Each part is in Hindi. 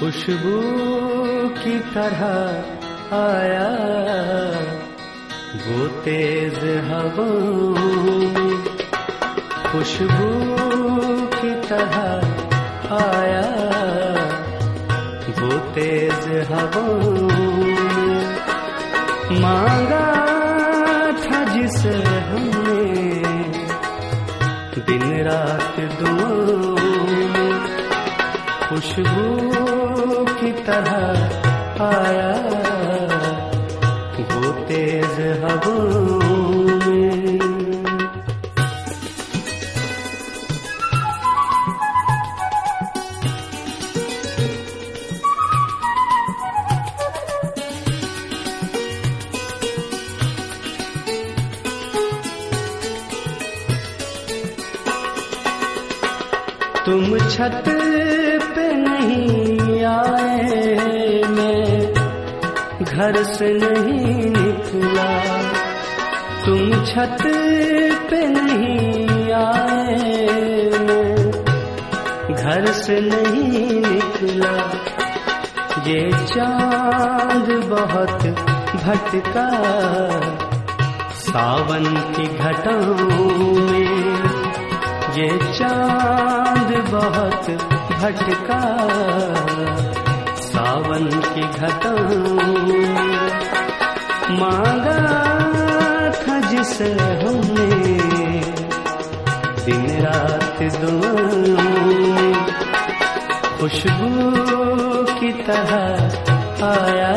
खुशबू की तरह आया। वो तेज हवाओं में खुशबू की तरह आया। वो तेज हवाओं में मांगा था जिसे हमने, दिन रात में खुशबू तरह आया। वो तेज में। तुम छत पे नहीं आए मैं, घर से नहीं निकला। तुम छत पे नहीं आए मैं, घर से नहीं निकला। ये चाँद बहुत भटका, सावन की घटाओं में। ये चाँद बहुत भटका सावन की घटाओं मांगा था जिसे हमने दिन रात दुआओं खुशबू की तरह आया,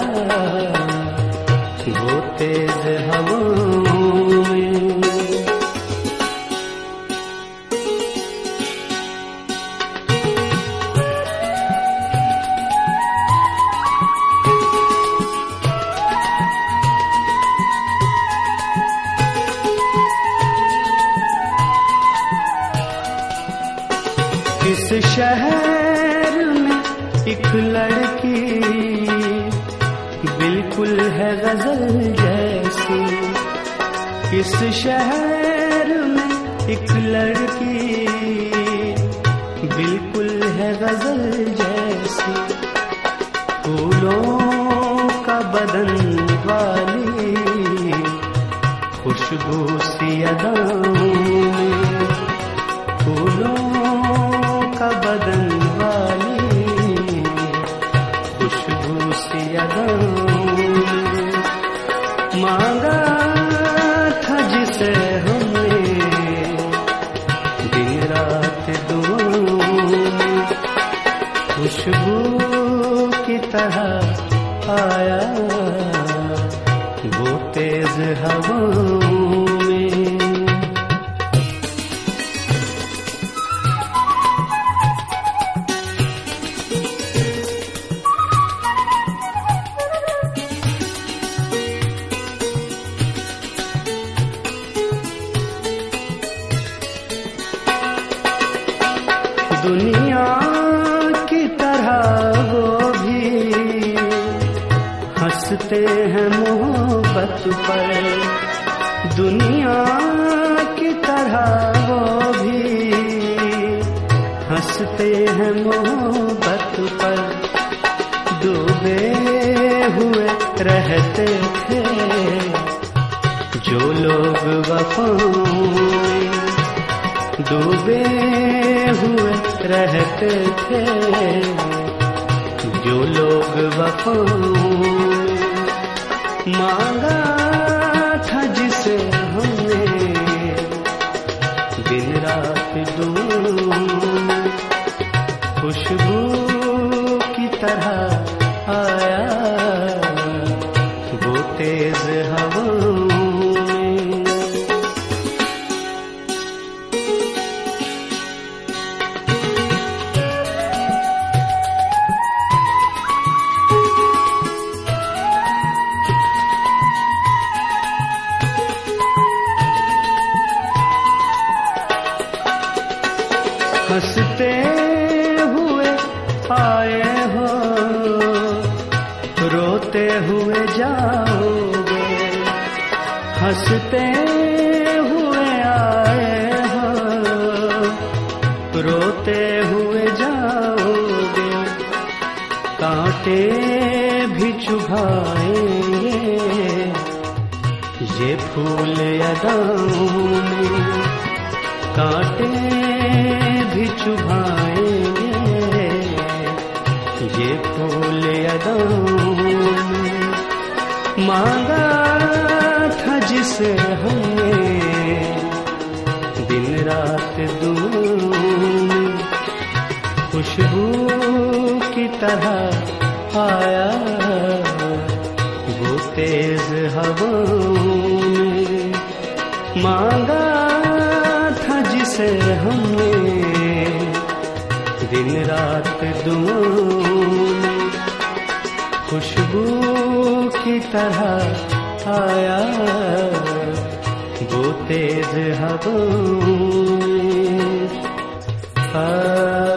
वो तेज हवाओं शहर में एक लड़की बिल्कुल है गज़ल जैसी। इस शहर में एक लड़की बिल्कुल है गज़ल जैसी। फूलों का बदन वाली खुशबू सी अदाओं खुशबू मांगा था जिसे हमने दिन रात दुआओं खुशबू की तरह आया, वो तेज हवाओं दुनिया की तरह वो भी हँसते हैं मोहब्बत पर। दुनिया की तरह वो भी हँसते हैं मोहब्बत पर। डूबे हुए रहते थे जो लोग वफाओं डूबे हुए रहते थे। जो लोग वफाओं मांगा था जिसे हमने, दिन रात दूर खुशबू आए हो, रोते हुए जाओगे, हँसते हुए आए हो, रोते हुए जाओगे, कांटे भी चुभाएँगे, ये फूल अदाओं में कांटे भी चुभाएँगे। ये फूल अदाओं में मांगा था जिसे हमने दिन रात दूर। खुशबू की तरह आया, वो तेज हवाओं। में मांगा था जिसे हमने दिन रात दूर। खुशबू की तरह आया। वो तेज हवाओं में आ